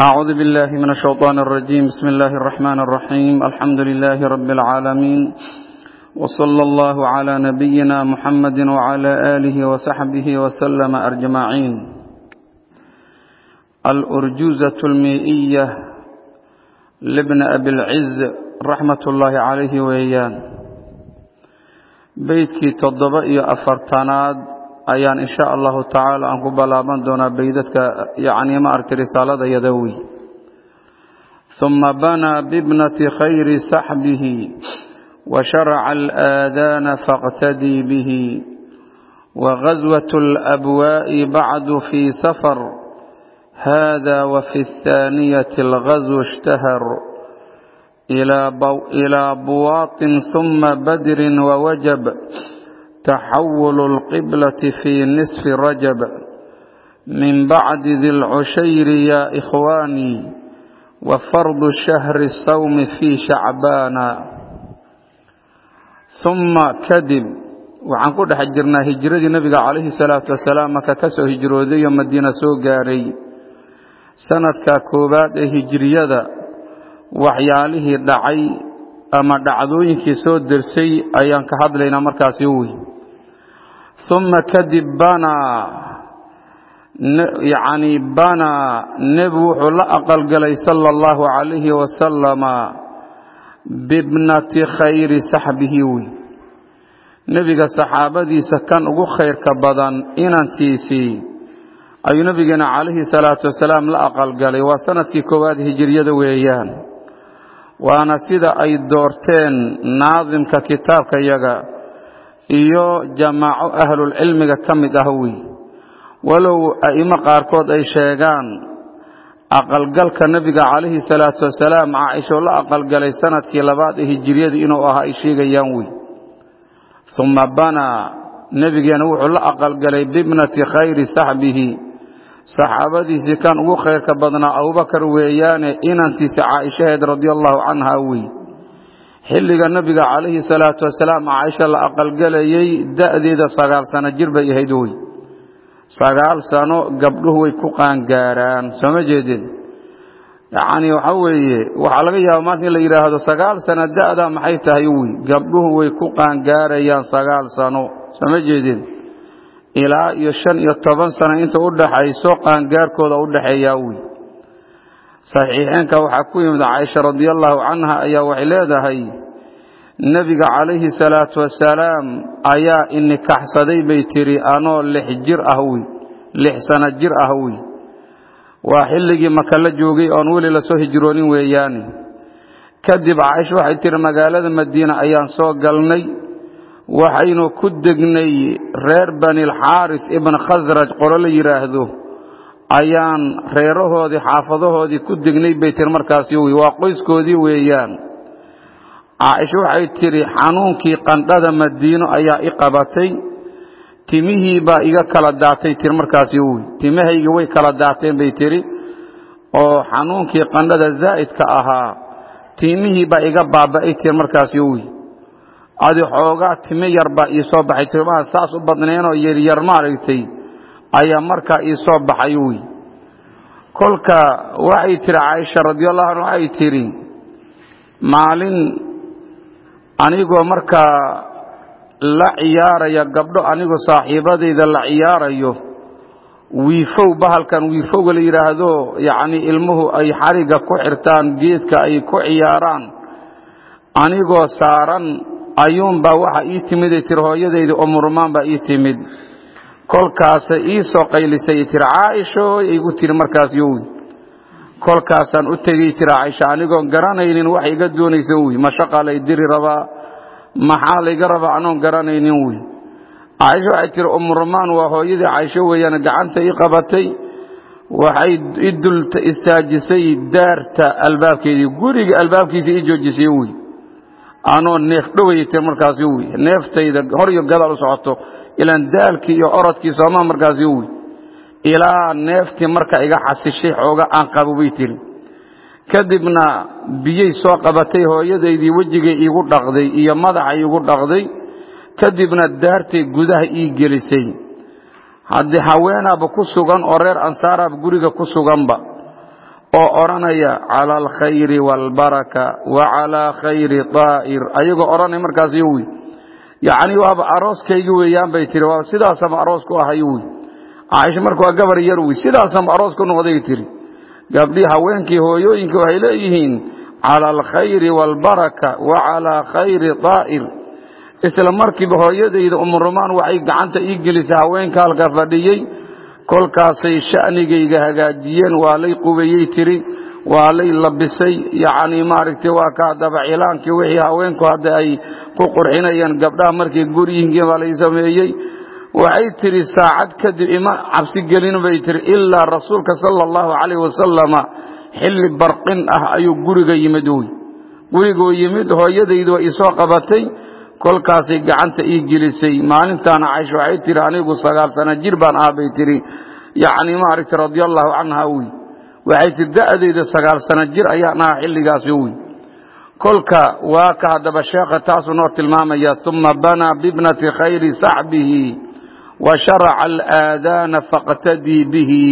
أعوذ بالله من الشيطان الرجيم بسم الله الرحمن الرحيم الحمد لله رب العالمين وصلى الله على نبينا محمد وعلى آله وصحبه وسلم أجمعين الأرجوزة المئية لابن أبي العز رحمة الله عليه وإيان بيتكي تضبئي أفرتاناد ayaan insha allahu tacaala aan ku ballaaban doonaa beydadka yacni maaragtay risaalada yadawi ثuma banaa bibnati khayri saxbihi washaraca alaadaana fاqtadii bihi wagazwaة اlأbwaaءi bacdu fii safar hada wafi الthaaniyati اlgazw اshtahar ilaa buwaaطin ثuma badri wawajab تxول القبلة في نصف رجب من بعد ذي العشير يا إخواني وفرض شهر الصوم في شعبان ثم kadib waxaan ku dhex jirnaa hijiradii nebiga calayhi salaatu wasalaam maka ka soo hijrooday oo madiina soo gaaray sanadka koowaad ee hijiriyada waxyaalihii dhacay ama dhacdooyinkii soo dersay ayaan ka hadlaynaa markaasi wey uma kadib banaa yacni banaa nebigu wuxuu la aqalgalay sala allahu calayhi wasalama bibnati khayri saxbihi wey nebiga saxaabadiisa kan ugu khayrka badan inantiisii ayuu nebigeena calayhi salaatu wasalaam la aqalgalay waa sannadkii koowaad hijiriyada weeyaan waana sida ay doorteen naadimka kitaabka yaga iyo jamaaco ahlulcilmiga ka mid ah wey walow a'imo qaarkood ay sheegaan aqalgalka nebiga calayhi salaatu wasalaam caaisho la aqalgalay sannadkii labaad ee hijiriyada inuu ahaa ay sheegayaan wey uma banaa nebigeena wuxuu la aqalgalay bibnati khayri saxbihi saxaabadiisii kan ugu khayrka badnaa abubakar weeyaane inantiisa caaishaheed radia allahu canha wey xilliga nebiga calayhi salaatu wasalaam caaisha la aqalgelayey da'deeda sagaal sano jir bay ahayd wey sagaal sano gabdhuhu way ku qaangaaraan soo ma jeedin? Yacni waxa weeye waxaa laga yaaba maanta in la yidhaahdo sagaal sano da'da maxay tahay wey gabdhuhu way ku qaangaarayaan sagaal sano soo ma jeedin? Ilaa iyo shan iyo toban sano inta u dhaxayso qaangaarkooda u dhaxeeyaa wey saxiixeenka waxaa ku yimid caaisha radia allahu canha ayaa waxay leedahay nebiga calayhi salaatu wasalaam ayaa inikaxsaday bay tidhi anoo lix jir ah wey lix sano jir ah wey waa xilligii maka la joogay oon weli la soo hijroonin weeyaane kadib caaisha waxay tihi magaalada madiina ayaan soo galnay waxaynu ku degnay reer banilxaaris ibn khasraj qolo la yidhaahdo ayaan reerahoodii xaafadahoodii ku degnay bay tiri markaasi waa qoyskoodii weeyaan. Caaisha waxay tidhi xanuunkii qandhada madiino ayaa i qabatay timihii baa iga kala daatay tiri markaasi wey timahaygi way kala daateen bay tidhi oo xanuunkii qandhada zaa'idka ahaa timihii baa iga baaba'ay tiri markaasi wey adi xoogaa timi yar baa ii soo baxay timaha saas u badneenoo yaryar maaragtay ayaa markaa ii soo baxay wey kolka waxay tidhi caaisha radiallahu anha waxay tidhi maalin anigoo markaa la ciyaaraya gabdho anigoo saaxiibadayda la ciyaarayo wiifow bahalkan wiifowga la yidhaahdo yacni ilmuhu ay xarigga ku xirtaan geedka ay ku ciyaaraan anigoo saaran ayuunbaa waxa ii timiday tiri hooyadayda omurmaan baa ii timid kolkaasay ii soo qaylisay tiri caaishooy igu tiri markaas yowi kolkaasaan u tegey tiri caaisha anigoon garanaynin wax iga doonaysa wy mashaqa lay diri rabaa maxaa layga rabaa anoon garanaynin wy caaisha waxay tiri umrumaan waa hooyadii caaisho weeyaan gacanta ii qabatay. Waxay i dul istaajisay daarta albaabkeedii. Guriga albaabkiisa ii joojisay wy anoo neef dhoway tiri markaas neeftayda hor iyo gadaal u socoto ilaan daalkii iyo orodkii soomaa markaasi wy ilaa neeftii marka iga xasishay xooga aan qabo bay tiri kadibna biyey soo qabatay hooyadaydii wejigay iigu dhaqday iyo madaxa iigu dhaqday. Kadibna daartay gudaha ii gelisay. Haddii haweenaaba ku sugan oo reer ansaaraaba guriga ku suganba oo odhanaya cala alkhayri waalbaraka wa calaa khayri daa'ir ayagoo odhanaya markaas yo wey yacni waaba arooskaygi weeyaan bay tiri. Waa sidaasama aroos ku ahay wey caaisha marka waa gabar yar wey sidaasama aroos ku noqday tiri. Gabdhii haweenkii hooyooyinka waxay leeyihiin cala alkhayri waalbaraka wa calaa khayri daa'ir isla markiiba hooyadayda umurumaan waxay gacanta ii gelisay haweenka halka fadhiyey kolkaasay sha'nigayga hagaajiyeen waa lay qubayey tiri waa lay labisay yacni maaragtay waa ka haddaba cilaankii wixii haweenku hadda ay ku qurxinayeen gabdhaha markay guryihiin baa lay sameeyey. Waxay tidhi saacad kadib ima cabsi gelin bay tihi ilaa rasuulka sala allahu calayh wasalama xilli barqin ah ayuu guriga yimid wy guriguu yimid hooyadaydu way isoo qabatay kolkaasay gacanta ii gelisay. Maalintaana caysha waxay tihi anigu sagaal sana jir baan ah bay tihi yacni maaragtay radia allahu canha wy waxay tihi da'dayda sagaal sana jir ayaan ahaa xilligaasi wy kolka waa ka haddaba sheekha taasuu noo tilmaamaya uma banaa bibnati khayri saxbihi wa sharaca alaadaana faqtadii bihi.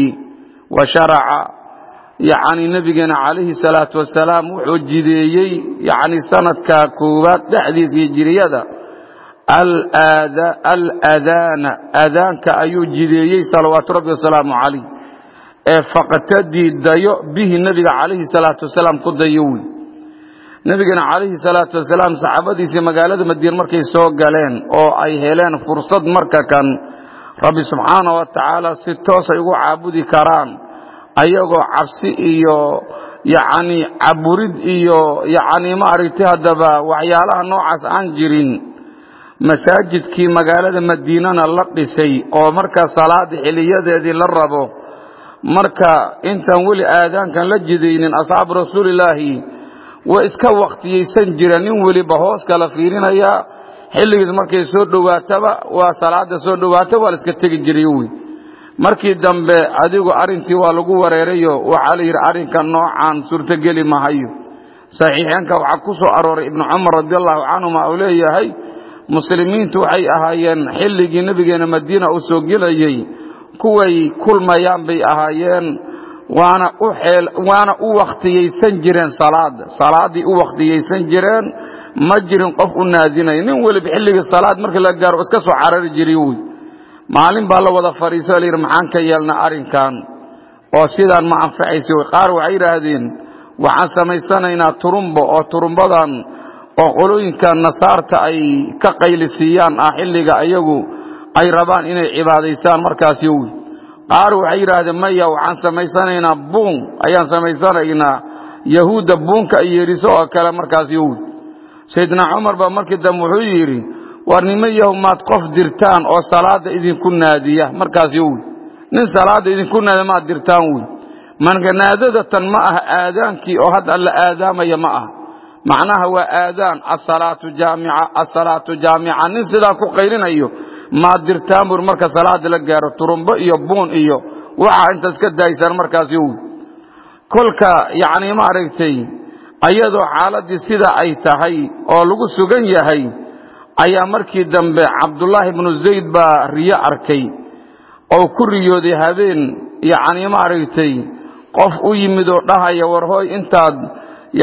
Wa sharaca yacni nebigeena calayhi salaatu wasalaam wuxuu jideeyey yacni sanadka koowaad dhexdiisa iyo jiriyada alaadaana aadaanka ayuu jideeyey salawaatu rabbi wasalaamu calayh ee faqtadii dayo bihi nebiga calayhi salaatu wasalaam ku dayo wey nebigeena calayhi salaatu wasalaam saxaabadiisii magaalada madiine markay soo galeen oo ay heleen fursad marka kan rabbi subxaana wa tacaala si toosay ugu caabudi karaan ayagoo cabsi iyo yacni caburid iyo yacni maaragtay haddaba waxyaalaha noocaas aan jirin masaajidkii magaalada madiinana la dhisay oo marka salaada xiliyadeedii la rabo marka intaan weli aadaankan la jidaynin asxaabu rasuulillaahi way iska wakhtiyaysan jireen nin weliba hoos kala fiirinayaa xilligiis markay soo dhowaataba waa salaada soo dhowaata waa la iska tegi jiray wy markii dambe adigu arrintii waa lagu wareerayo. Waxaa la yidhi arrinka noocan suurtogeli mahayo saxiixeenka waxaa ku soo arooray ibnu cumar radi allahu canhuma uu leeyahay muslimiintu waxay ahaayeen xilligii nebigeena madiina uu soo gelayey kuway kulmayaan bay ahaayeen waana u wakhtiyaysan jireen salaada salaaday u wakhtiyaysan jireen ma jirin qof u naadinaya nin weliba xilligii salaad markii la gaaro iska soo carari jiray wy maalin baa la wada fadhiiso la yidhi maxaan ka yeelna arrinkan? Oo sidaan ma anfacaysa wy qaar waxay yidhaahdeen waxaan samaysanaynaa turumbo oo turumbadan oo qolooyinka nasaarta ay ka qaylisiiyaan ah xilliga ayagu ay rabaan inay cibaadaysaan. Markaasi wy qaar waxay yidhaahdeen maya waxaan samaysanaynaa buun. Ayaan samaysanaynaa yahuudda buunka ay yeeriso oo kale markaasi wy sayidna cumar baa markii dambe wuxuu yidhi war nima yahu maad qof dirtaan oo salaada idinku naadiya. Markaasi wy nin salaada idinku naadiya maad dirtaan wy marka naadadatan ma aha aadaankii oo hadda la aadaamaya ma aha. Macnaha waa aadaan asalaatu jaamica asalaatu jaamica. Nin sidaa ku qaylinayo maad dirtaan bur marka salaada la gaaro turumbo iyo buun iyo waxa inta iska daaysaan markaasi wy kolka yacni maaragtay ayadoo xaaladdii sida ay tahay oo lagu sugan yahay ayaa markii dambe cabdullaahi ibnu zayd baa riyo arkay oo ku riyooday habeen yacni maaragtay qof u yimid oo dhahaya war hooy intaad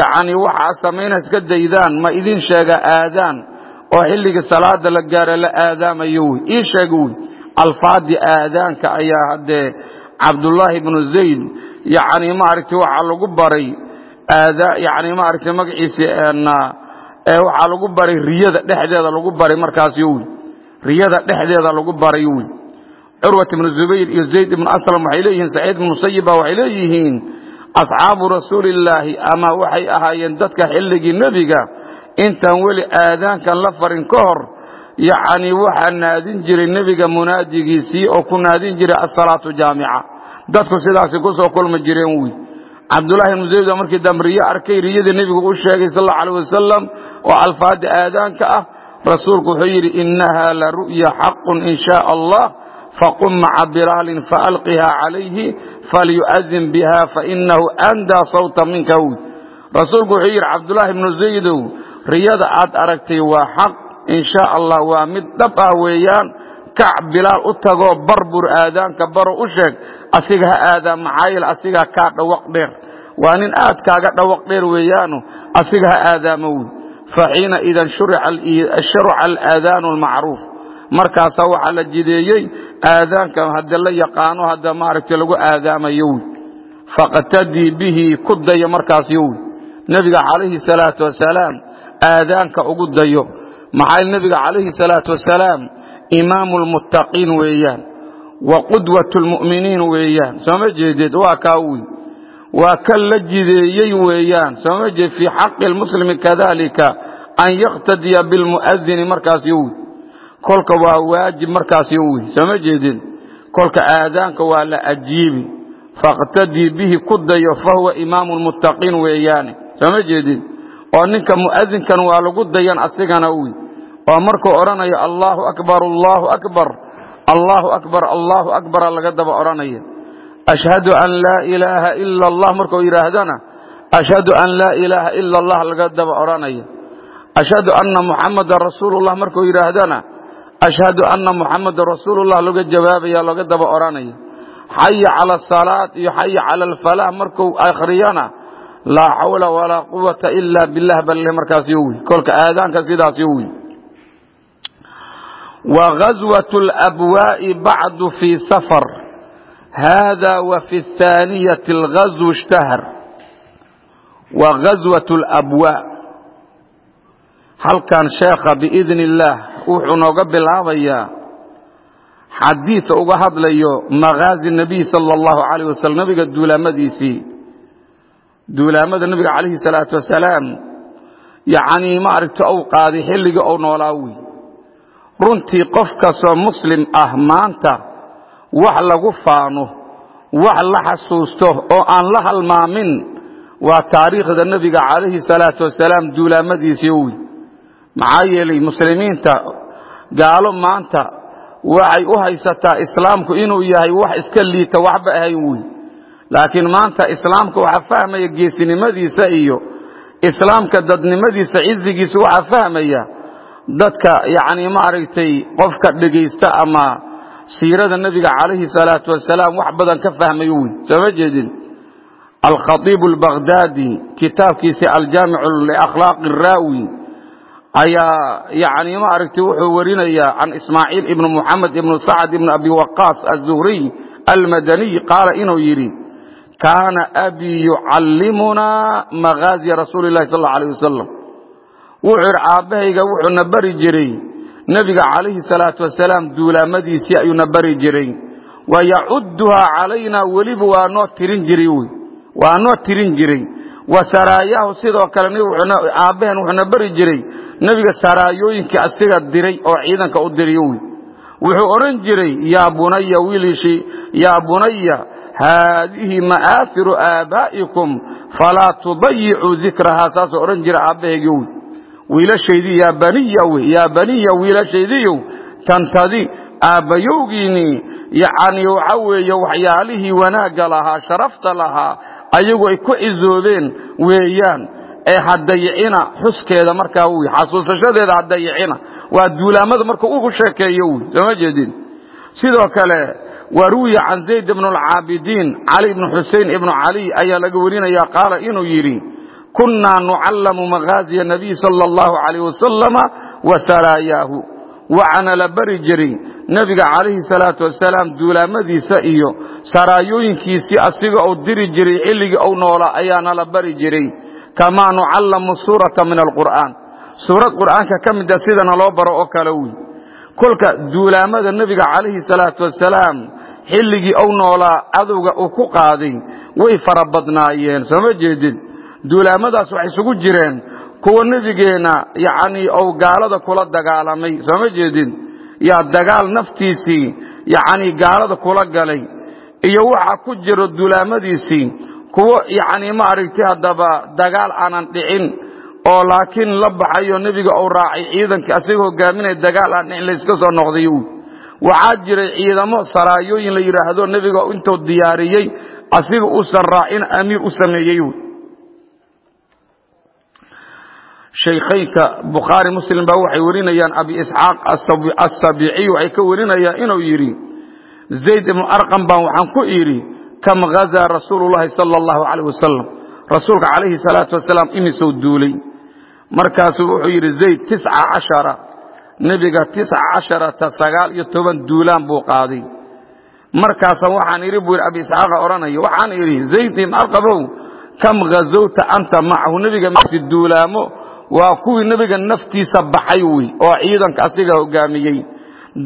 yacni waxaa samayna iska daydaan ma idin sheega aadaan oo xilligii salaada la gaaro la aadaamayo wey ii sheega wey alfaadii aadaanka ayaa haddee cabdullaahi ibnu zayd yacni maaragtay waxaa lagu baray yani maaragtay magaciisi waxaa lagu baray riyada dhexdeeda lagu baray markaasi wy riyada dhexdeeda lagu baray wy curwat ibnu zubayr iyo zayd ibnu aslam waxay leeyihiin saciid ibnu musayiba waxay leeyihiin asxaabu rasuulillaahi ama waxay ahaayeen dadka xilligii nebiga intaan weli aadaankan la farin ka hor yacni waxaa naadin jiray nebiga munaadigiisii oo ku naadin jiray asalaatu jaamica. Dadku sidaasi ku kulmi jireen wy cabdullahi ibnu markii dambe arkay riyadii nebigu u sheegay sal allau alay wasalam oo alfaada aadaanka ah rasuulku wuxuu yidhi innaha la ru'ya xaqun in shaa allah faqum maca bilaalin faalqiha calayhi falyu'adin biha fainahu andaa sawta minka. Wy rasuulku wuxuu yidhi cabdullaahi ibnu zaydow riyada aad aragtay waa xaq in shaa allah waa mid dhab ah weeyaan. Kac bilaal u tagoo barbur aadaanka baro u sheeg asiga ha aadaan maxaa yeele asigaa kaa dhawaq dheer. Waa nin aad kaaga dhawaq dheer weeyaanu asiga ha aadaamo wey faxiina idan shurica alaadaanu almacruuf markaasaa waxaa la jideeyey aadaanka hadde la yaqaano hadda maaragtay lagu aadaamayo wey faqtadii bihi ku daya markaas yow nebiga calayhi salaatu wasalaam aadaanka ugu dayo. Maxaa nebiga calayhi salaatu wasalaam imaamu lmuttaqiin weeyaan wa qudwat lmu'miniin weeyaan. Sooma jeedeed waa kaa wey waa kan la jideeyey weeyaan. Sooma jeed? Fii xaqi lmuslimi kadalika an yaqtadiya bilmu'adini markaas yow kolka waa waajib markaas yow sooma jeedeen kolka aadaanka waa la ajiibi. Faqtadii bihi ku dayo fahuwa imaamu lmuttaqiin weeyaane sooma jeedin. Oo ninka mu'adinkan waa lagu dayan asigana wy oo markuu odhanayo allaahu akbar allaahu akbar allaahu akbar allaahu akbara laga daba odhanaya ashhadu an laa ilaaha ila allah markuu yidhaahdana ashhadu an laa ilaaha ila allah laga daba odhanaya ashhadu anna muxamadan rasuulullah markuu yidhaahdana ashhadu anna muxamadan rasuulullah laga jawaabaya laga daba odhanaya xaya cala asalaad iyo xaya cala alfalaah marku akhriyana laa xawla walaa quwata ila bilah balle markaas yo wy kolka aadaanka sidaas yo wy wa gazwat alabwaa'i bacdu fii safar. Hada wa fi athaaniyati algazwu ishtahar. Wa gazwat alabwaa halkan sheekha biidni illaah wuxuu nooga bilaabayaa xadiia uga hadlayo maghaazi nabiy sala allahu calayh wasalam nabiga duulaamadiisii duulaamada nabiga calayhi salaatu wasalaam yacnii maaragta ou qaaday xilligii ou noolaa wey runtii qof kastoo muslim ah maanta wax lagu faano wax la xasuusto oo aan la halmaamin waa taariikhda nebiga calayhi salaatu wasalaam duulaamadiisii wey maxaa yeelay muslimiinta gaalo maanta waxay u haysataa islaamku inuu yahay wax iska liita waxba ahayn wey laakiin maanta islaamka waxaa fahmaya geesinimadiisa iyo islaamka dadnimadiisa cizigiisa waxaa fahmaya dadka yacni maaragtay qofka dhegaysta ama siirada nebiga calayhi salaatu wasalaam wax badan ka fahmayo wey sooma jeedin? Alkhaiibu albaghdadi kitaabkiisi aljaamicu liakhlaaqi araawi ayaa yani maaragtay wuxuu warinayaa can ismaaciil ibn muxamed ibn sacd ibn abi waqaas aلzuhriy almadaniy qaala inuu yidhi kaana abii yucallimunaa makhaaziya rasuuli lahi sal allau alih wasalam wuxuu idhi aabbahayga wuxuuna bari jiray nebiga calayhi salaatu wasalaam duulaamadiisii ayuuna bari jiray wa yacudduhaa calaynaa weliba waa noo tirin jiray wy waa noo tirin jiray wa saraayahu sidoo kale aabbaheen wuxuuna bari jiray nebiga saraayooyinkii asiga diray oo ciidanka u diriyo wy wuxuu odhan jiray yaa bunaya wiilishi yaa bunaya haadihi ma'aafiru aabaa'ikum falaa tudayicuu dikrahaa saasuu odhan jira aabbaheygii wy wiilashaydii yaa baniya wy yaa baniya wiilashaydiyow tantadi aabbayowgiinnii yacni waxa weeye waxyaalihii wanaagga lahaa sharafta lahaa ayagu ay ku cizoobeen weeyaan ee hadayicina xuskeeda markaa wy xasuusashadeeda hadayicina waa duulaamada marka ugu sheekeeyo wy sooma jeedin sidoo kale wa ruwiya can zayd ibn alcaabidiin cali ibn xusein ibnu caliy ayaa laga warinaya qaala inuu yidhi kunnaa nucallamu maghaaziya nabiy sala allahu calayh wasalama wa saraayaahu waxaana la bari jiray nebiga calayhi salaatu wasalaam duulaamadiisa iyo saraayooyinkiisii asiga uu diri jiray xilligii uu noolaa ayaana la bari jiray. Kamaa nucallamu suurata min alqur'aan. Suurad qur'aanka ka mida sidana loo baro oo kale wey. Kolka duulaamada nebiga calayhi salaatu wasalaam xilligii uu noolaa cadowga uu ku qaaday way fara badnaayeen sooma jeedid duulaamadaas waxay isugu jireen. Kuwa nebigeenna yacnii uu gaalada kula dagaalamay sooma jeedid yaa dagaal naftiisii yacnii gaalada kula galay. Iyo waxaa ku jiro duulaamadiisii kuwo yacni maaragtay haddaba dagaal aanan dhicin oo laakiin la baxayo nebiga uu raacay ciidankii asiga hogaaminaya dagaal aan dhicin layska soo noqday waxaa jiray ciidamo saraayooyin la yidhaahdo nebiga intuu diyaariyey asiga uusan raacin amiir u sameeyey. Wy shaykhaynka bukhaari muslim baa waxay warinayaan abi isxaaq asabiiciy waxay ka warinayaan inuu yidhi zayd ibnu arqam baan waxaan ku idhi kam hazaa rasuulu sala allahu calayh wasalam rasuulka calayhi salaatu wasalaam imisou duulay. Markaasuu wuxuu yidhi zayd tisca cashara nebiga tisca casharata sagaal iyo toban duulaan buu qaaday. Markaasa waxaan idhi buu abi isxaaqa odhanaya waxaan idhi zayd ibn arqabow kam ghazowta anta macahu? Nebiga masi duulaamo waa kuwii nebiga naftiisa baxay wey oo ciidanka asiga hogaamiyey.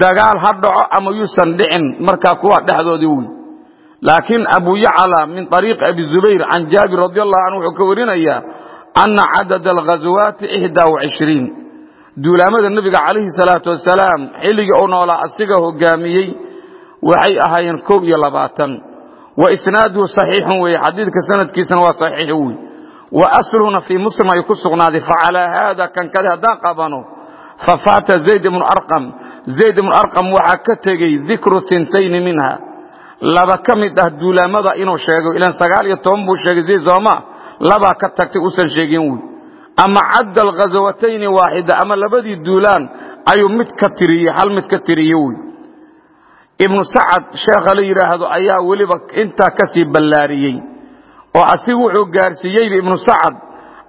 Dagaal ha dhaco ama yuusan dhicin markaa kuwa dhexdoodii wey. Laakiin abu yacla min ariiqi abi zubayr can jaabir radi allahu canhu wuxuu ka warinayaa ana cadada alghazwaati ixdaa wacishriin duulaamada nebiga calayhi salaatu wasalaam xilligii uu noolaa asiga hogaamiyey waxay ahaayeen kow iyo labaatan. Wa isnaaduhu saxiixun weeye xadiidka sanadkiisana waa saxiix wey wa asluhuna fii muslim ay ku sugnaaday facalaa haada kankade haddaan qabano fafaata zayd ibnu arqam. Zayd ibnu arqam waxaa ka tegey dikru sintayni minha. Laba ka mid ah duulaamada inuu sheego ilan sagaal iyo toban buu sheegay zayd sooma labaa ka tagtay usan sheegin wey ama cadda alghazawatayni waaxida ama labadii duulaan ayuu mid ka tiriyey hal mid ka tiriye wey ibnu sacad sheekha la yidhaahdo ayaa weliba intaa ka ballaariyey. Oo asigu wuxuu gaarsiiyeyba ibnu sacad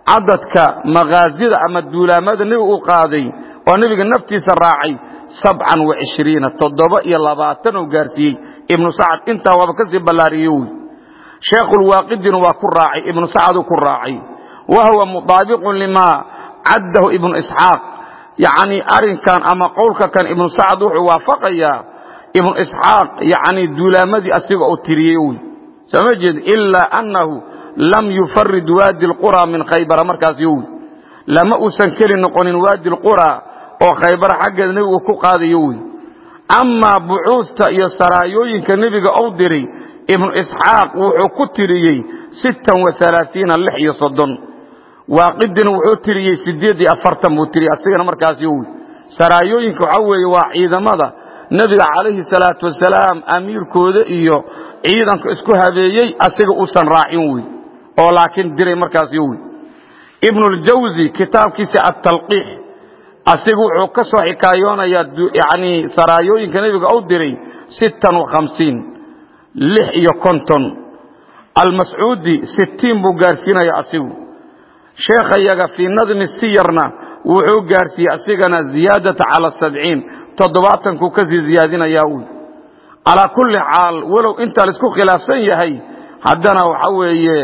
cadadka makhaazida ama duulaamada nebigu u qaaday oo nebiga naftiisa raacay sabcan wa cishriina toddoba iyo labaatan uu gaarsiiyey. Ibnu sacad intaa waaba ka sii wey sheekhulwaaqidina waa ku raacay ibnu sacaduu ku raacay wa huwa mutaabiqun limaa caddahu ibnu isxaaq yacnii arrinkan ama qowlka kan ibnu sacad wuxuu waafaqayaa ibnu isxaaq yacnii duulaamadii asiga uu tiriyey wey soo ma jeed ilaa annahu lam yufarid waadi alqura min khaybara markaas yowy lama uusan keli noqonin waadi alqura oo khaybara xaggeeda nebigu ku qaadayo wey amaa bucuusta iyo saraayooyinka nebiga ou diray ibnu isxaaq wuxuu ku tiriyey waaqidina wuxuu tiriyey siddeed iyo afartan buu tiriyey asigana markaas yowy saraayooyinka waxaa weeye waa ciidamada. Nebiga calayhi salaatu wasalaam amiirkooda iyo ciidanka isku habeeyey asiga uusan raacin wey oo laakiin diray markaas yowy ibnuljawsi kitaabkiisa attalqiix asiga wuxuu ka soo xikaayoonayaa yani saraayooyinka nebiga u diray sittan wa hamsiin lix iyo konton. Almascuudi sittiin buu gaarsiinaya asigu sheekhayaga fii nadmi siyarna wuxuu gaarsiiyey asigana ziyaadata cala sabciin toddobaatankuu ka sii ziyaadinayaa wy calaa kulli xaal walow intaa la isku khilaafsan yahay haddana waxa weeye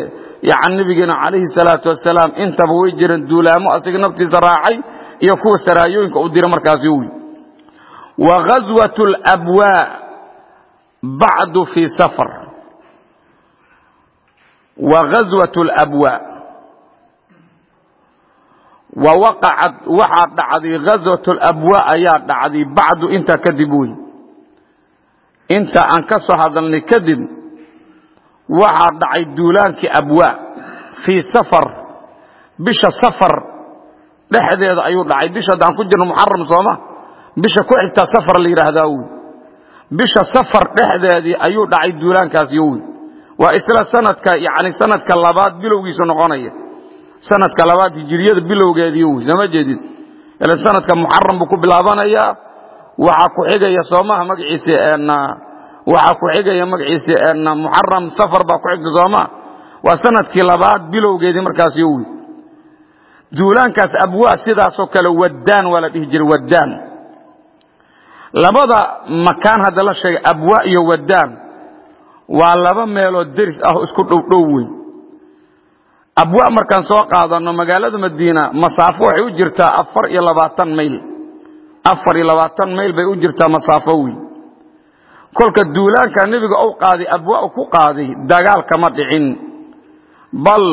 yani nebigeena calayhi salaatu wasalaam intaba way jireen duulaamo asiga naftiisa raacay iyo kuwa saraayooyinka u dira markaasi wy wa ghaswat alabwaa bacdu fii safar. Wa ghaswat alabwaa wa waqacad waxaa dhacday ghaswat alabwaa ayaa dhacday bacdu intaa kadib wey inta aan ka soo hadalnay kadib waxaa dhacay duulaankii abwaa fii safar bisha safar dhexdeeda ayuu dhacay bisha haddaan ku jirno muxaram sooma bisha ku xigtaa safar la yidhaahdaa wy bisha safar dhexdeedii ayuu dhacay duulaankaas yowy waa isla sanadka yani sanadka labaad bilowgiisu noqonaya sanadka labaad hijiriyada bilowgeedii wy sooma jeedid ila sanadka muxaram buu ku bilaabanayaa waxaa ku xigaya soomaha magaciisa waxaa ku xigaya magaciisa muxaram safar baa ku xigta sooma waa sannadkii labaad bilowgeedii markaas yowy duulaankaas abwaa sidaasoo kale waddaan waa la dhihi jiray waddaan. Labada makaan hadda la sheegay abwaa iyo waddaan waa laba meeloo deris ah oo isku dhowdhow wey abwaa markaan soo qaadanno magaalada madiina masaafo waxay u jirtaa afar iyo labaatan mayl afar iyo labaatan mayl bay u jirtaa masaafo wey kolka duulaanka nebiga ou qaaday abwaa ku qaaday dagaal kama dhicin. Bal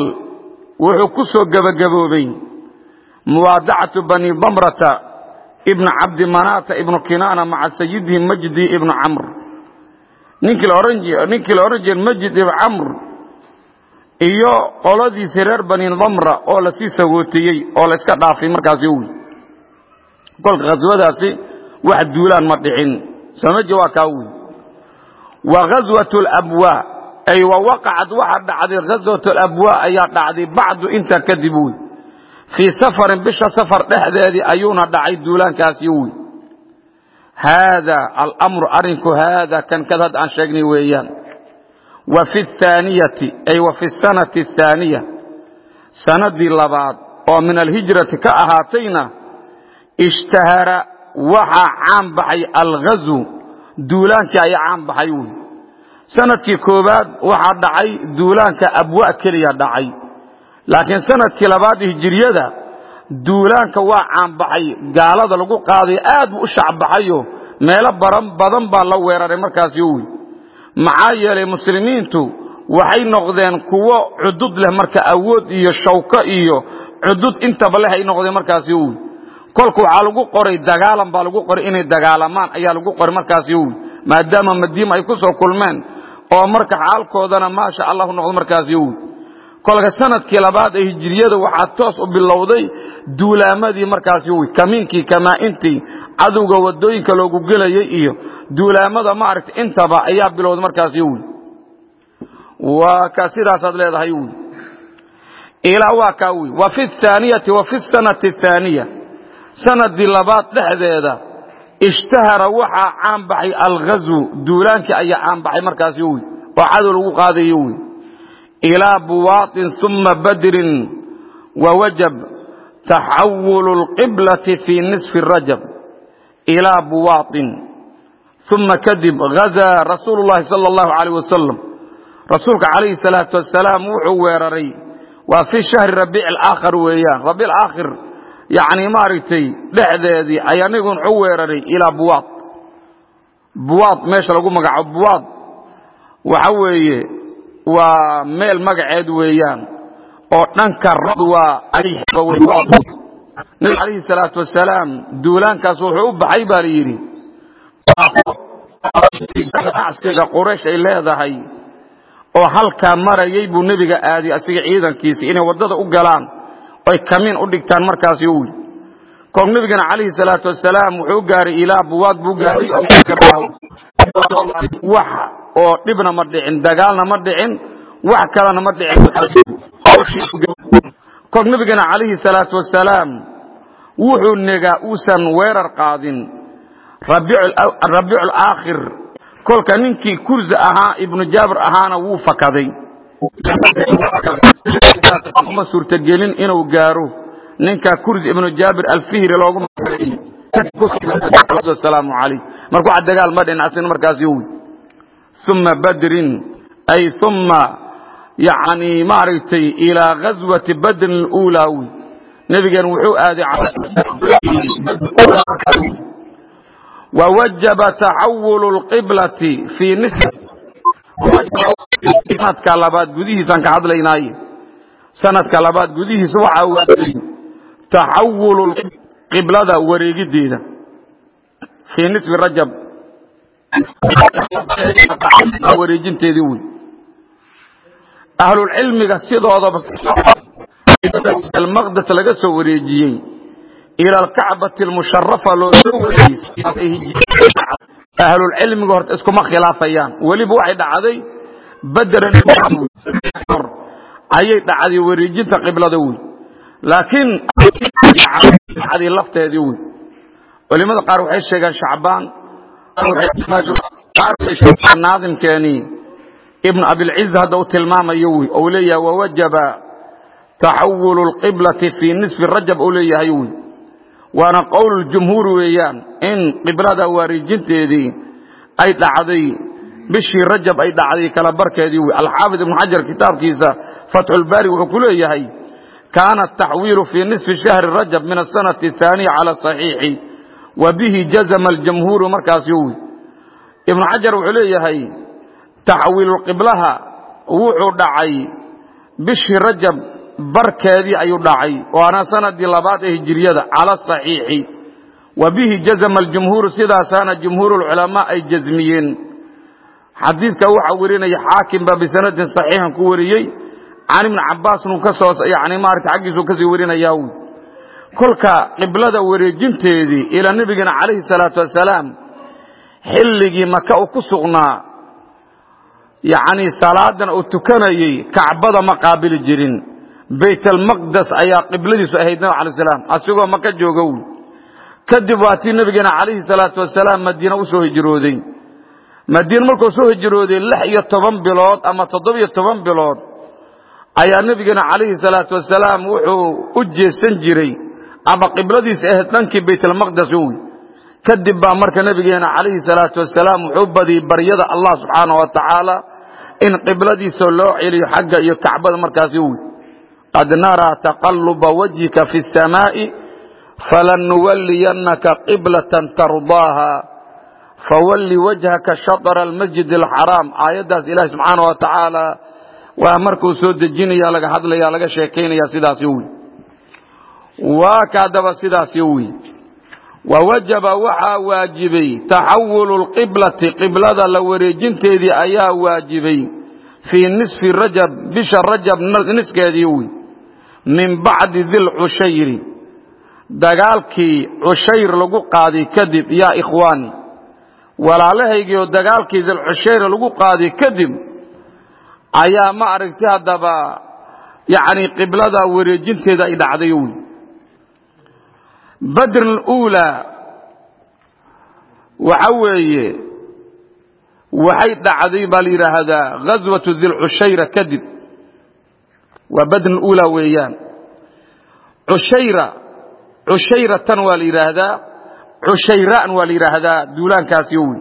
wuxuu ku soo gebagaboobay muwaadacatu bani damrata ibna cabdi manaata ibnu kinaana maca sayidihi majdi ibnu camr. Ninkii la odhan jire majid ibn camr iyo qoladiisii reer bani damra oo la sii sagootiyey oo la iska dhaafay markaas yowi kolka khaswadaasi wax duulaan ma dhicin. Somaji waa kaa wey wa ghaswat alabwaa ay wa waqacad waxaa dhacday ghaswat alabwaa ayaa dhacday bacdu intaa kadib wey fii safarin bisha safar dhexdeedii ayuuna dhacay duulaankaasi wey haada alamru arrinku haada kan kad aan sheegnay weeyaan wa fi thaaniyati ay wa fi sanati athaaniya sanadii labaad oo min alhijrati ka ahaatayna ishtahara waxaa caan baxay alghazu duulaankii ayaa caan baxay wy sannadkii koowaad waxaa dhacay duulaanka abwa keliya dhacay. Laakiin sannadkii labaad hijiriyada duulaanka waa caanbaxay gaalada lagu qaaday aad buu u shacbaxayo meelo badan baa la weeraray markaasi wy maxaa yeelay muslimiintu waxay noqdeen kuwo cudud leh marka awood iyo shawko iyo cudud intaba leh ay noqdeen markaasi wy kolka waxaa lagu qoray dagaalan baa lagu qoray inay dagaalamaan ayaa lagu qoray markaasi wy maadaama madiima ay ku soo kulmeen oo marka xaalkoodana maasha allahu noqdo markaasi wy kolka sannadkii labaad ee hijiriyada waxaa toos u bilowday duulaamadii markaasi wy kamiinkii kamaaintii cadowga waddooyinka loogu gelayay iyo duulaamada maaragta intaba ayaa bilowday markaasi wy waa ka sidaasaad leedahay wy ilaa waa kaa wy wa fi thaaniyati wa fi sanati athaaniya sanadii labaad dhexdeeda ishtahara waxaa caan baxay alghazu duulaankii ayaa caan baxay markaasi wy oo cadow lagu qaadayo wy ilaa buwaaطin uma badrin wawajab taxawulu اlqiblati fii nisfi rajab ilaa buwaaطin uma kadib hazaa rasuulu llahi sala allahu alayh wasalam rasuulka calayhi salaatu wasalaam wuxuu weeraray waa fi shahri rabiic alaakhir weeyaan rabiic alaakhir yacni maaragtay dhexdeedii ayaa nigun wuxuu weeraray ilaa buwaad buwaad meesha lagu magacaabo buwaad waxa weeye waa meel magaceed weeyaan oo dhanka waa nabi calayhi salaatu wasalaam duulaankaas wuxuu u baxay baa la yidhi. Acsiga quraysh ay leedahay oo halkaa marayay buu nebiga aaday asiga ciidankiisi inay waddada u galaan oy kamiin u dhigtaan markaasi u koog nebigana calayhi salaatu wasalaam wuxuu gaaray ilaa buwaad buu gaaray wax oo dhibna ma dhicin dagaalna ma dhicin wax kalena ma dhicin. Koog nebigana calayhi salaatu wasalaam wuxuu negaa uusan weerar qaadin. Rabiicu alaakhir kolka ninkii kursi ahaa ibnu jaabir ahaana wuu fakaday. Ma suurtagelin inuu gaaro. Ninka kursi ibnu jaabir alfihri loogu salaamu calayh marka waxa dagaal ma dhin asina markaasi wy uma badrin. Ay uma yani maaragtay ilaa ghaswati badrin اluulaa wy nebigeen wuxuu aaday wwajaba taxawul اlqiblati fii sanadka labaad gudihiisaan ka hadlaynaaye. Sanadka labaad gudihiisa waxa waajibay taxawulu qiblada wareegideeda fii nisfi rajab. Wareejinteedii wey ahlulcilmiga sidoodaba almaqdes laga soo wareejiyey ila alkacbati almusharafa loo soo ahlulcilmiga horta iskuma khilaafayaan weliba waxay dhacday badran ayay dhacday wareejinta qiblada wey laakiin lafteedii wey culimada qaar waxay sheegaan shacbaan naadimkeeni ibnu abilciz hadda u tilmaamayo wey ou leeyahay wawajaba taxawulu lqiblati fii nisfi rajab ou leeyahay wey waana qowl jumhuur weeyaan in qiblada wareejinteedii ay dhacday bishii rajab ay dhacday kala barkeedii wey alxaafid ibnu xajar kitaabkiisa fatxulbaari wuxuu ku leeyahay kaana ataxwiilu fii nisfi shahri rajab min asanati ahaaniya cala saxiixi wa bihi jazama aljamhuuru markaasi wey ibnu xajar wuxuu leeyahay taxwiilulqiblaha wuxuu dhacay bishii rajab barkeedii ayuu dhacay waana sanadii labaad ee hijiriyada cala saxiixi. Wa bihi jazama aljumhuuru sidaasaana jumhuur lculamaa ay jazmiyeen. Xadiidka waxaa werinaya xaakim baa bisanadin saxiixan ku wariyey can ibni cabaasnu ka soo yani maarata xaggiisuu ka sii warinayaa wy kolka qiblada wareejinteedii ilaa nebigeena calayhi salaatu wasalaam xilligii maka uu ku sugnaa yacni salaadan uu tukanayey kacbada ma qaabili jirin bayt almaqdes ayaa qibladiisu ahayd nabig alay salaam. Asigoo maka jooga wy kadib waa tii nebigeena calayhi salaatu wasalaam madiina u hijrooday. Madiina markuu soo hijrooday lix iyo toban bilood ama toddobiyo toban bilood ayaa nebigeena calayhi salaatu wasalaam wuxuu u jeesan jiray ama qibladiis ahayd dhankii baytalmaqdes wey kadib baa marka nebigeena calayhi salaatu wasalaam wuxuu badiyey baryada allah subxaana wa tacaala in qibladiisa loo celiyo xagga iyo kacbada markaasi wey qad naraa taqaluba wajhika fi samaa'i falanuwalliyannaka qiblatan tardaaha fawalli wajhaka shatra almasjid alxaraam aayaddaas ilahi subxaana wa tacaala waa markuu soo dejinaya laga hadlaya laga sheekaynaya sidaasi wey waa kaadaba sidaasi wey wawajaba waxaa waajibay taxawulu lqiblati qiblada la wareejinteedii ayaa waajibay fii nisfi rajab bisha rajab niskeedii wey min bacdi dilcushayri dagaalkii cushayr lagu qaaday kadib yaa ikhwaani walaalahaygiioo dagaalkii dilcushayr lagu qaaday kadib ayaa ma aragti haddaba yani qiblada wareejinteeda ay dhacday wey badr uulaa waxa weeye waxay dhacday baa la yidhaahdaa ghaswatu dilcushayra kadib waa badr uulaa weeyaan. Cushayra cushayratan waa la yidhaahdaa cushayraan waa la yidhaahdaa duulaankaasi wey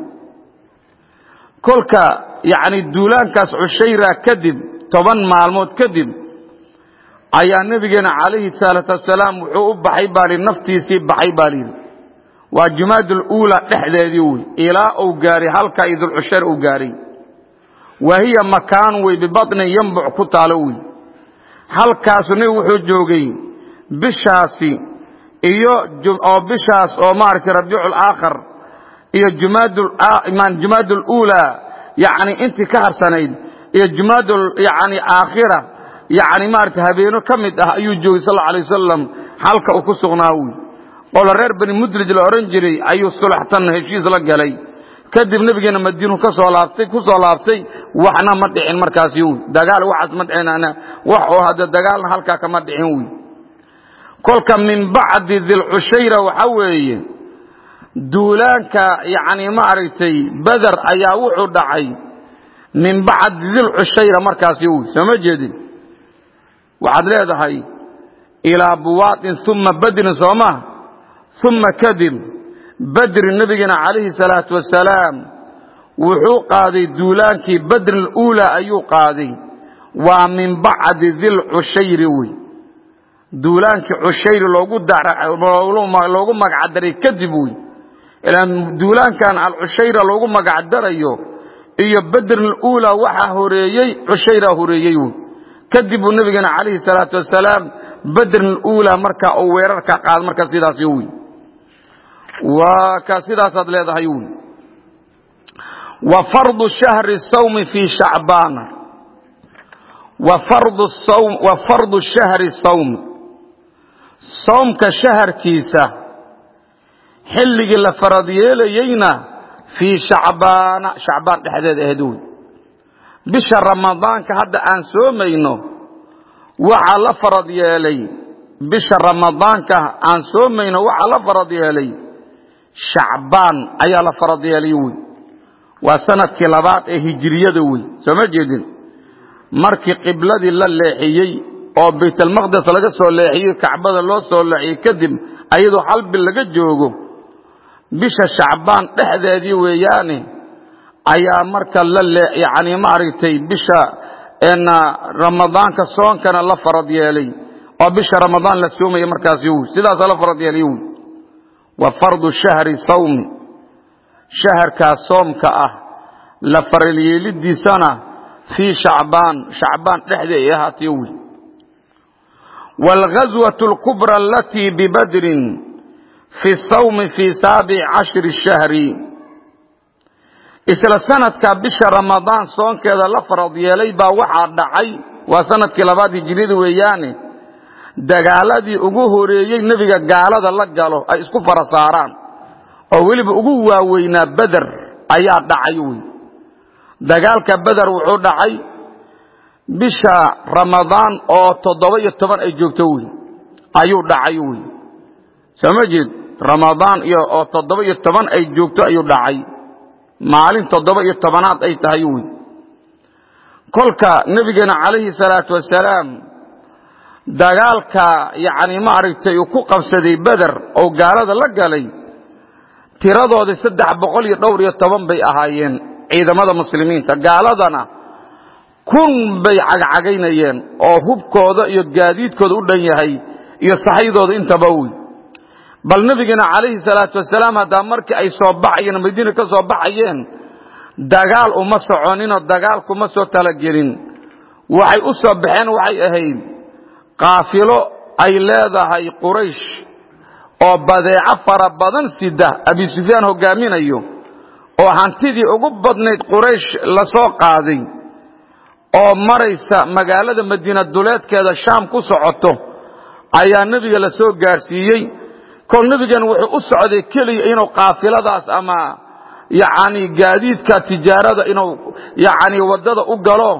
kolka yani duulaankaas cushayra kadib toban maalmood kadib ayaa nebigeena calayhi salaatu wasalaam wuxuu u baxay baa li naftiisii baxay baa waa jumaadul uula dhexdeedii wey ilaa uu gaaray halka idulcushayr uu gaaray. Wa hiya makaan wey bibaطnin yambuc ku taalo wey halkaasu nebigu wuxuu joogay bishaasi iyo oo bishaas oo maaragtay rabiicu aakhar iyo jumaad uula yani intii ka harsanayd iyo jumaad yani aakhira yani maarata habeeno ka mid ah ayuu joogay sal alay wasalam halka uu ku sugnaa wy qolo reer bani mudlij la odhan jiray ayuu sulaxtan heshiis la galay. Kadib nebigeena madiinu ka soo laabtay ku soo laabtay waxna ma dhicin markaasi. Wy dagaal waxaas ma dhicin wax oo hadda dagaalna halkaa kama dhicin wy kolka min bacdi dilcushayra waxa weeye duulaanka yani maaragtay beder ayaa wuxuu dhacay min bacdi dilcushayra markaasi wy soo ma jeedin waxaad leedahay ilaa buwaadin uma badrin soo maha uma kadib badrin nebigeena calayhi salaatu wasalaam wuxuu qaaday duulaankii badrin uulaa ayuu qaaday waa min bacdi dilcushayri wey. Duulaankii cushayri loogu magacdaray kadib wey. Ilaan duulaankan alcushayra loogu magacdarayo iyo badrin uulaa waxaa horeeyey cushayraa horeeyey wey. Kadib nebigeena calayhi salaatu wasalaam badrin uulaa markaa uu weerarka qaad marka sidaasi wy waa ka sidaasaad leedahay wy wa fardu shahri sawmi fii shacbaana wa fardu shahri sawmi sawmka shaharkiisa xilligii la farad yeelayeyna fii shacbaana shacbaan dhexdeed ahayd wy bisha ramadaanka hadda aan soomayno waxaa la farad yeelay. Bisha ramadaanka aan soomayno waxaa la farad yeelay. Shacbaan ayaa la farad yeelay wey waa sannadkii labaad ee hijiriyada wey soo markii qibladii la leexiyey oo baytalmaqdes laga soo leexiyey kacbada loo soo leexiyey kadib ayadoo hal bil laga joogo bisha shacbaan dhexdeedii weeyaane ayaa marka la yani maaragtay bisha ramadaanka soonkana la farad yeelay oo bisha ramadaan la soomaya markaasi wy sidaasa la farad yeelay wy wa fardu shahri sawmi shaharkaa soomka ah la faral yeelidiisana fii shacbaan shacbaan dhexdii ay ahaatay wy wاlghazwaة اlkubra alatii bibadrin fi sawmi fii saabici cashri shahri isla sanadka bisha ramadaan soonkeeda la farad yeelay baa waxaa dhacay waa sanadkii labaad hijiriyada weeyaane dagaaladii ugu horeeyey nebiga gaalada la galo ay isku fara saaraan oo weliba ugu waaweynaa beder ayaa dhacay wey dagaalka beder wuxuu dhacay bisha ramadaan oo toddoba iyo toban ay joogto wey ayuu dhacay wey soo ma jeed ramadaan oo toddoba iyo toban ay joogto ayuu dhacay. Maalin toddoba iyo tobanaad ay tahay wey kolka nebigeena calayhi salaatu wasalaam dagaalka yacni maaragtay uu ku qabsaday beder oo gaalada la galay tiradoodii saddex boqol iyo dhowr iyo toban bay ahaayeen ciidamada muslimiinta gaaladana kun bay cagcagaynayeen oo hubkooda iyo gaadiidkooda u dhan yahay iyo saxaydooda intaba wey bal nebigeena calayhi salaatu wasalaam haddaa markii ay soo baxayeen madiina ka soo baxayeen dagaal uma soconinoo dagaal kuma soo talagelin. Waxay u soo baxeen waxay ahayd qaafilo ay leedahay quraysh oo badeeco fara badan sida abi sufyaan hogaaminayo oo hantidii ugu badnayd quraysh la soo qaaday oo maraysa magaalada madiina duleedkeeda shaam ku socoto ayaa nebiga la soo gaadhsiiyey kol nebigan wuxuu u socday keliya inuu qaafiladaas ama yacni gaadiidka tijaarada inuu yacni waddada u galo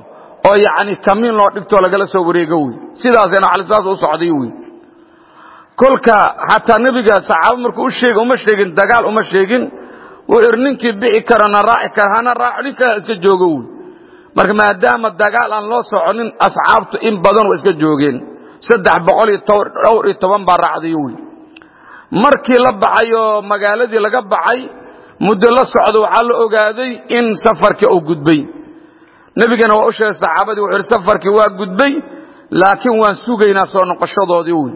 oo yacni kamiin loo dhigtoo lagala soo wareego wey. Sidaasayna xalisaas u socday wey. Kolka xataa nebiga saxaaba markuu u sheega uma sheegin dagaal uma sheegin wuu ir ninkii bixi karana raaci kara hana raaco iska joogo wey marka maadaama dagaal aan loo soconin asxaabtu in badan waa iska joogeen. Saddex boqol iyo dhowr iyo toban baa raacday wey markii la baxay oo magaaladii laga baxay muddo la socdo waxaa la ogaaday in safarkii uu gudbay. Nebigana waa u saxaabadii wuxuu ihi safarkii waa gudbay laakiin waan sugaynaa soo noqoshadoodii wey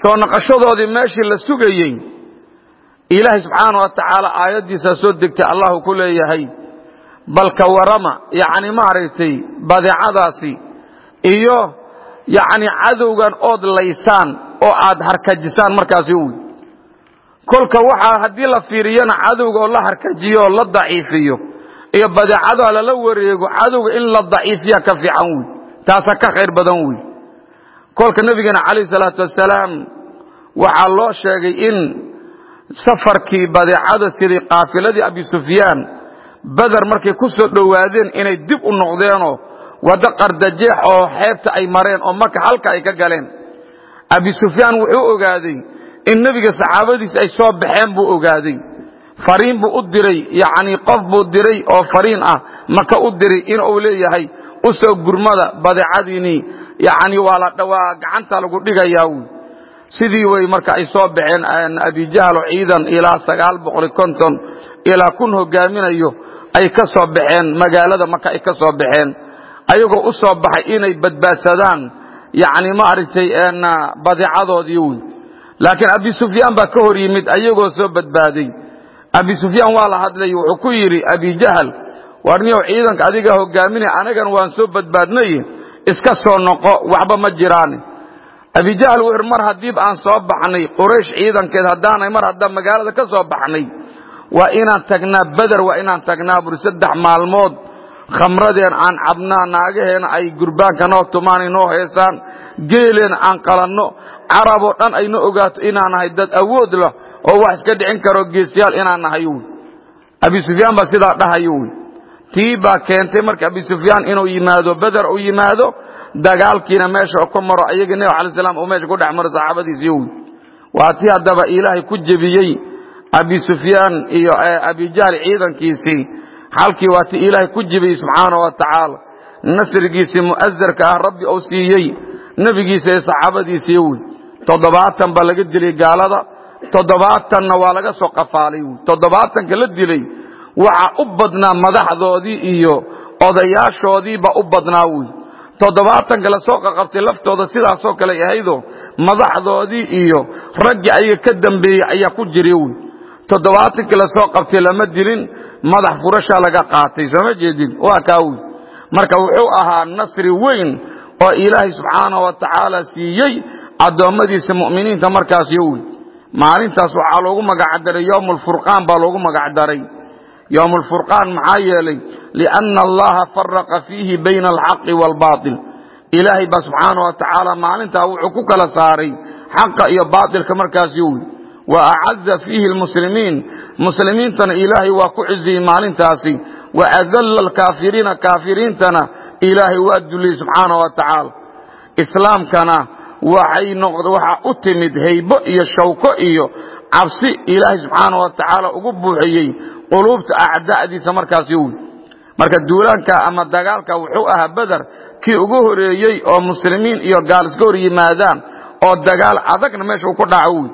soo noqoshadoodii meeshii la sugayey ilaahay subxaana wa tacaala aayaddiisaa soo degtay allahu ku leeyahay balka warama yacni maaragtay badeecadaasi iyo yacni cadowgan ood laysaan oo aad harkajisaan markaasi wey kolka waxaa haddii la fiiriyana cadowga oo la harkajiyo oo la daciifiyo iyo badeecada lala wareego cadowga in la daciifiya ka fiican wey taasa ka khayr badan wey kolka nebigeena calayh salaatu wasalaam waxaa loo sheegay in safarkii badeecada siday qaafiladii abi sufyaan beder markay ku soo dhowaadeen inay dib u noqdeenoo waddo qardajeex oo xeebta ay mareen oo marka halka ay ka galeen. Abi sufyaan wuxuu ogaaday in nebiga saxaabadiis ay soo baxeen buu ogaaday. Fariin buu u diray yacni qof buu diray oo fariin ah maka u diray in uu leeyahay u soo gurmada badeecadiinii. Yacni waa la dhawaa gacanta lagu dhigayaa sidii way marka ay soo baxeen abijahlo ciidan ilaa sagaal boqol konton ilaa kun hogaaminayo ay ka soo baxeen magaalada maka ay ka soo baxeen. Ayagoo u soo baxay inay badbaadsadaan yacni maaragtay badeecadoodii wey laakiin abi sufyaan baa ka hor yimid ayagoo soo badbaaday. Abi sufyaan waa la hadlay wuxuu ku yidhi abijahal warniyow ciidanka adiga hogaaminay anagan waan soo badbaadnay iska soo noqo waxba ma jiraan abijahal wuxuu mar haddiiba aan soo baxnay quraysh ciidankeed haddaanay mar haddaan magaalada ka soo baxnay waa inaan tagnaa beder waa inaan tagnaa buri saddex maalmood khamradeen aan cabnaa naagaheena ay gurbaanka noo tumaan noo heesaan geeleena aan qalanno caraboo dhan ayna ogaato inaan dad awood lah oo wax iska dhicin karo geesyaal inaan nahay abi sufyaan baa sidaa dhahayo tii baa keentay marka abi sufyaan inuu yimaado beder u yimaado dagaalkiina meesha ku maro ayagii nabig alay slam uu meesha ku dhex maro saxaabadiisii wy waa tii haddaba ilaahay ku jebiyey abi sufyaan iyo abijahl ciidankiisii. Halkii waa ti ilaahay ku jibiyey subxaana wa tacaala. Nasrigiisii mu'asarka ah rabbi uu siiyey nebigiisa ee saxaabadiisii wey toddobaatan baa laga dilay gaalada toddobaatanna waa laga soo qafaalay toddobaatanka la dilay waxaa u badnaa madaxdoodii iyo odayaashoodiibaa u badnaa wey toddobaatanka la soo qaqabtay laftooda sidaasoo kale ahaydo madaxdoodii iyo raggii ayaga ka dambeeyey ayaa ku jira wey toddobaatankii la soo qabtay lama dilin madax furashaa laga qaatay sooma jeedin? Waa kaa wey marka wuxuu ahaa nasri weyn oo ilaahay subxaana wa tacaala siiyey addoommadiisa mu'miniinta markaas yo wey maalintaas waxaa loogu magacdaray yowm alfurqaan baa loogu magacdaray yowm alfurqaan maxaa yeelay lianna allaha faraqa fiihi bayna alxaqi waalbaatil ilaahay baa subxaana wa tacaala maalintaa wuxuu ku kala saaray xaqa iyo baatilka markaas yo wey wa acaza fiihi lmuslimiin muslimiintana ilaahay waa ku ciziyey maalintaasi wa adalla alkaafiriina kaafiriintana ilaahay waa duliyey subxaana wa tacaala islaamkana waxaa u timid haybo iyo shawko iyo cabsi ilaahay subxaana wa tacaala ugu buuxiyey quluubta acdaa'diisa markaasi wey marka duulaanka ama dagaalka wuxuu ahaa beder kii ugu horeeyey oo muslimiin iyo gaal iska hor yimaadaan oo dagaal adagna meesha uu ku dhaco wy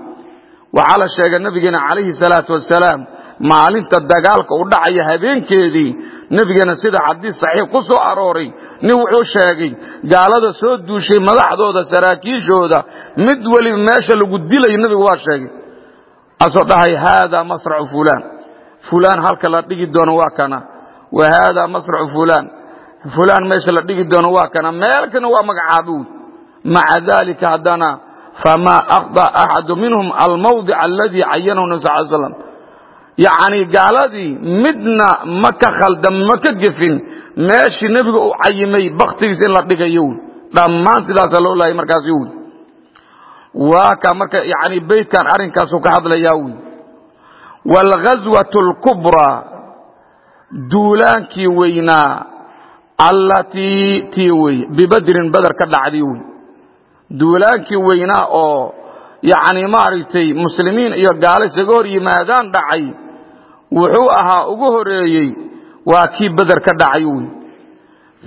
waxaa la sheegay nabigeena calayhi salaatu wasalaam maalinta dagaalka u dhacaya habeenkeedii nebigeena sida xadiis saxiix ku soo arooray nin wuxuu sheegay gaalada soo duushay madaxdooda saraakiishooda mid weliba meesha lagu dilayo nebigu waa sheegay. Asoo dhahay haadaa masracu fulaan. Fulaan halka la dhigi doono waa kana wa haadaa masracu fulaan fulaan meesha la dhigi doono waa kana meelkana waa magacaabi maca dalika haddana famaa aqda axadu minhum almawdic aladii cayanahu nabi sal slam yacni gaaladii midna ma ka khaldam ma ka gefin meeshii nebiga uu cayimay baktigiisa in la dhigayo wy dhammaan sidaasa loo laayay markaasi wy waa ka marka yani beytkan arrinkaasu ka hadlayaa wy waalghaswat اlkubraa duulaankii weynaa allatii tii wey bibadrin beder ka dhacday wey duulaankii weynaa oo yacni maaragtay muslimiin iyo gaalo isaga hor yimaadaan dhacay wuxuu ahaa ugu horeeyey waa kii beder ka dhacay wey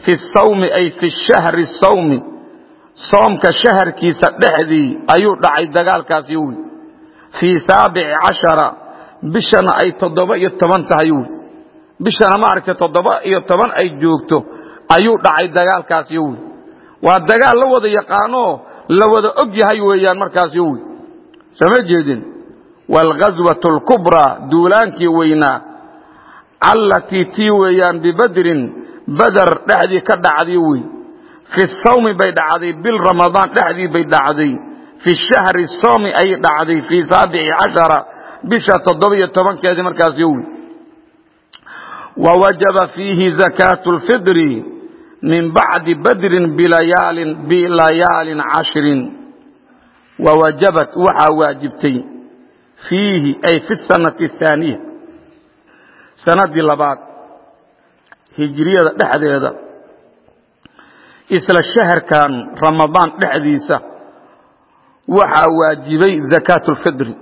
fi sawmi ay fi shahri sawmi soomka shaharkiisa dhexdii ayuu dhacay dagaalkaasi wey fii saabici cashara bishana ay toddoba iyo toban tahay wey bishana maaragtay toddoba iyo toban ay joogto. Ayuu dhacay dagaalkaasi wey waa dagaal la wada yaqaanoo la wada og yahay weeyaan markaasi wey sooma jeedin? Waalghaswat alkubraa duulaankii weynaa. Allatii tii weeyaan bibadrin bader dhexdii ka dhacday wey fi sawmi bay dhacday bil ramadaan dhexdii bay dhacday. Fi shahri sawmi ay dhacday fii saabici cashara bisha toddoba iyo tobankeedii markaasi wey wawajaba fiihi zakaatu lfidri min bacdi badrin bilayaalin cashrin wawajabat waxaa waajibtay fiihi ay fi sanati ahaaniya sanadii labaad hijriyada dhexdeeda isla shaharkan ramadaan dhexdiisa waxaa waajibay zakaatulfidri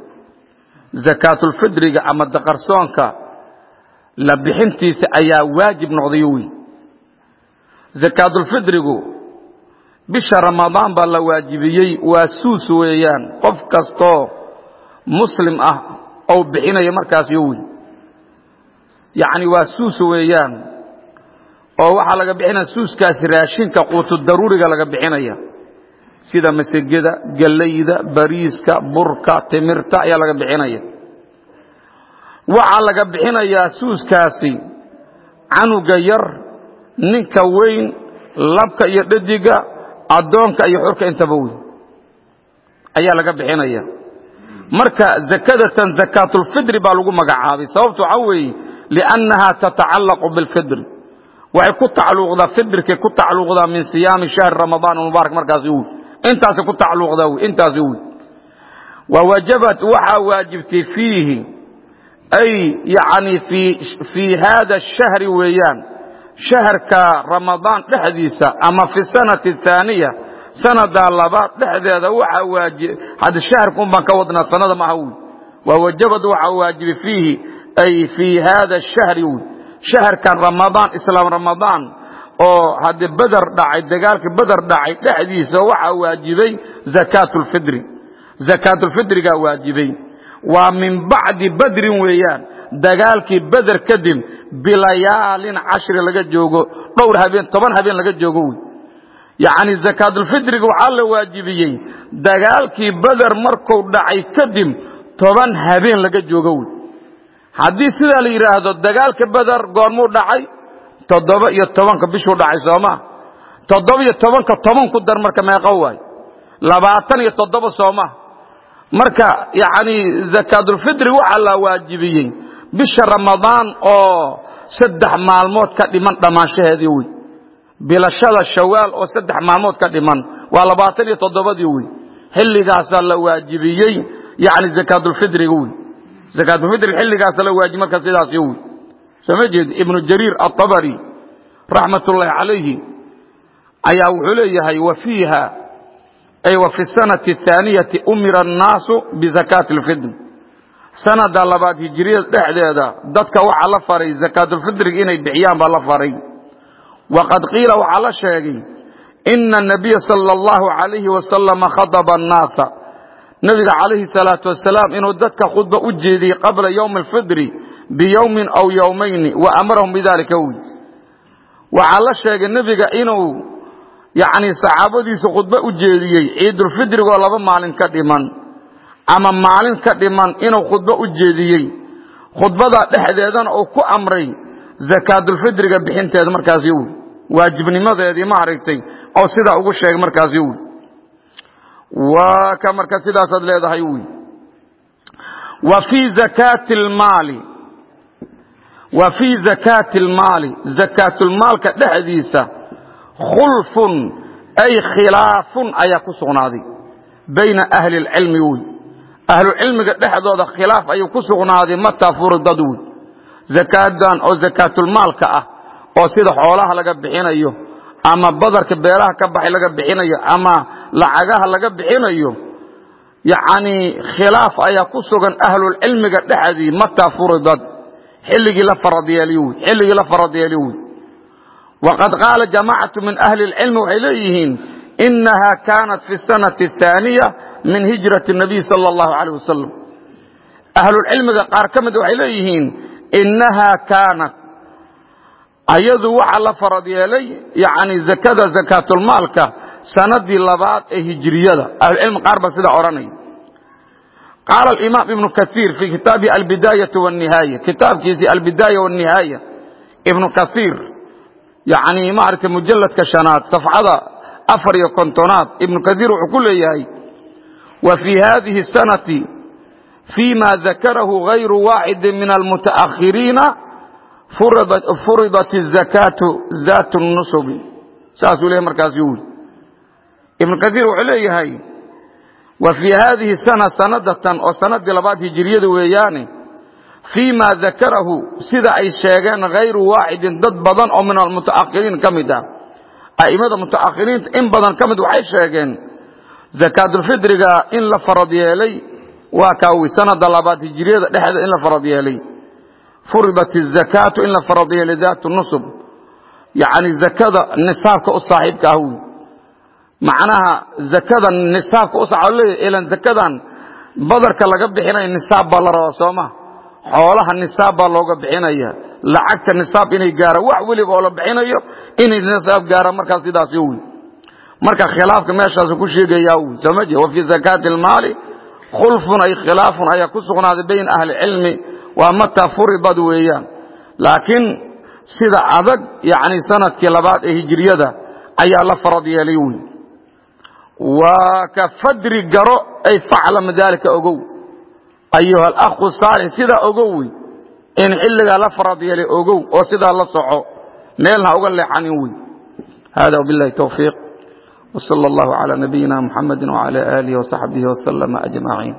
zakaatulfidriga ama daqarsoonka la bixintiisa ayaa waajib noqday wey zakaatulfidrigu bisha ramadaan baa la waajibiyey waa suus weeyaan qof kastoo muslim ah ou bixinayo markaas yo wey yacni waa suus weeyaan oo waxaa laga bixinaya suuskaasi raashinka quutu daruuriga laga bixinaya. Sida masegeda gallayda bariiska burka timirta ayaa laga bixinaya waxaa laga bixinayaa suuskaasi canuga yar ninka weyn labka iyo dhadiga addoonka iyo xurka intaba wey ayaa laga bixinaya. Marka zakadatan zakaatulfidri baa lagu magacaabay. Sababtu waxaa weeye liannaha tatacallaqu bilfidri. Waxay ku tacluuqdaa fidrkay ku tacluuqdaa min siyaami shahri ramadaan mubaarak markaasi wy intaasay ku tacluuqdaa wy intaasi wy wawajabat waxaa waajibtay fiihi ay yani fii hada shahri weeyaan. Shaharka ramadaan dhexdiisa ama fi sanati aaniya sanada labaad dhexdeeda waxaa waajib hadda shaharka un baan ka wadnaa sanada maaha wy wawajabad waxaa waajibay fiihi ay fii hada shahri wy shaharkan ramadaan islaam ramadaan oo haddii beder dhacay dagaalkii beder dhacay dhexdiisa waxaa waajibay zakaatulfidri zakaatulfidrigaa waajibay waa min bacdi badrin weeyaan. Dagaalkii beder kadib bilayaalin cashri laga joogo. Dhowr habeen toban habeen laga joogo wy yacni zakaatulfidriga waxaa la waajibiyey. Dagaalkii beder markuu dhacay kadib toban habeen laga joogo wy haddii sidaa la yidhaahdo dagaalka beder goormuu dhacay? Toddoba iyo tobanka bishuu dhacay sooma toddoba iyo tobanka toban ku dar marka meeqo waay. Labaatan iyo toddoba sooma marka yacni zakaatulfidri waxaa la waajibiyey bisha ramadaan oo saddex maalmood ka dhiman dhammaanshaheedii wey bilashada shawaal oo saddex maalmood ka dhiman waa labaatan iyo toddobadii wey xilligaasaa la waajibiyey yacni zakaatulfidriga wey zakaatulfidriga xilligaasa la waajib marka sidaasi wey sooma jeed ibnu jariir aلطabari raxmat calayhi ayaa wuxuu leeyahay wa fiiha ay wa fi sanati ahaaniyati umira annaasu bisakaati alfidri sanada labaad hijiriyada dhexdeeda dadka waxaa la faray sakaatulfidriga inay bixiyaan baa la faray. Waqad qiila waxaa la sheegay ina anabiya sala allahu calayhi wasalama khadaba annaasa nebiga calayhi salaatu wasalaam inuu dadka khudba u jeediyey qabla yowmi alfidri biyowmin aw yowmayni wa amarahum bidaalika wy waxaa la sheegay nebiga inuu yacni saxaabadiisu khudbo u jeediyey ciidulfidrigoo laba maalin ka dhiman. Ama maalin ka dhiman inuu khudbo u jeediyey. Khudbada dhexdeedana uu ku amray zakaatulfidriga bixinteeda markaasi wy waajibnimadeedii maaragtay oo sidaa ugu sheegay markaasi wy waa ka marka sidaasaad leedahay wy wa fii zakaati lmaali wa fii zakaati almaali zakaatulmaalka dhexdiisa khulfun ay khilaafun ayaa ku sugnaaday bayna ahli lcilmi wey ahlucilmiga dhexdooda khilaaf ayuu ku sugnaaday mataa furidad wey zakaadan oo zakaatulmaalka ah oo sida xoolaha laga bixinayo ama badarka beelaha ka baxay laga bixinayo ama lacagaha laga bixinayo yacni khilaaf ayaa ku sugan ahlulcilmiga dhexdii mataa furidad xilligii la farad yeeliy wy xilligii la farad yeeliy wy waqad qaala jamaacatu min ahli اlcilmi waxay leeyihiin inaha kaanat fi sanati الثaaniya min hijrati الnabiy salى اllahu alيh wasalam ahlulcilmiga qaar ka mid waxay leeyihiin inaha kaanat ayadu waxa la farad yeelay yani zakada zakaatulmaalka sanadii labaad ee hijriyada ahlucilmi qaar ba sidaa odhanaya qaala alimaam ibnu kaiir fii kitaabihi albidaayau wanihaaya kitaabkiisii albidaaya wanihaaya ibnu kaiir yani maaragtay mujalladka shanaad safxada afar iyo kontonaad ibnu kaiir wuxuu ku leeyahay wa fii hadihi sanati fima dakarahu gayru waaxidi min almutaakhiriina furidat zakaatu dat nusubi saasuu leeyahy markaasi wi ibnu kaiir wuxuu leeyahay wa fii haadihi sana sanadatan oo sanadii labaad hijiriyada weeyaane fii ma dakarahu sida ay sheegeen hayru waaxidin dad badan oo min almutaakhiriin ka mid ah in badan ka waxay sheegeen zakaatulfidriga in la farad yeelay waa kaawi sanada labaad hijiriyada dhexda in la farad yeelay furidat zakaatu in la farad yeelay daatu nusub yacni zakada nisaabka u saaxiibka ah wy macnaha zakada nisaabka usaxleeya ilan zakadan badarka laga bixinaya nisaab baa la rabaa sooma xoolaha nisaab baa looga bixinaya. Lacagta nisaab inay gaara wax weliba oo la bixinayo inay nisaab gaara markaa sidaas wy marka khilaafka meeshaas ku sheegaya wy wa fii zakaati almaali khulfun ay khilaafun ayaa ku sugnaaday bayna ahli cilmi waa mataa furidad weeyaan. Laakiin sida adag yani sannadkii labaad ee hijiriyada ayaa la farad yeelay wy waa ka fadri garo ay faclam daalika ogow ayuha alakhu saalix sidaa ogow wey in xilligaa la farad yeelay ogow oo sidaa la soco meelna uga leexanin wey hada wbilahi towfiiq wsala allahu cala nabiyina muxamedi wcala aalihi wsaxbihi wslama ajmaciin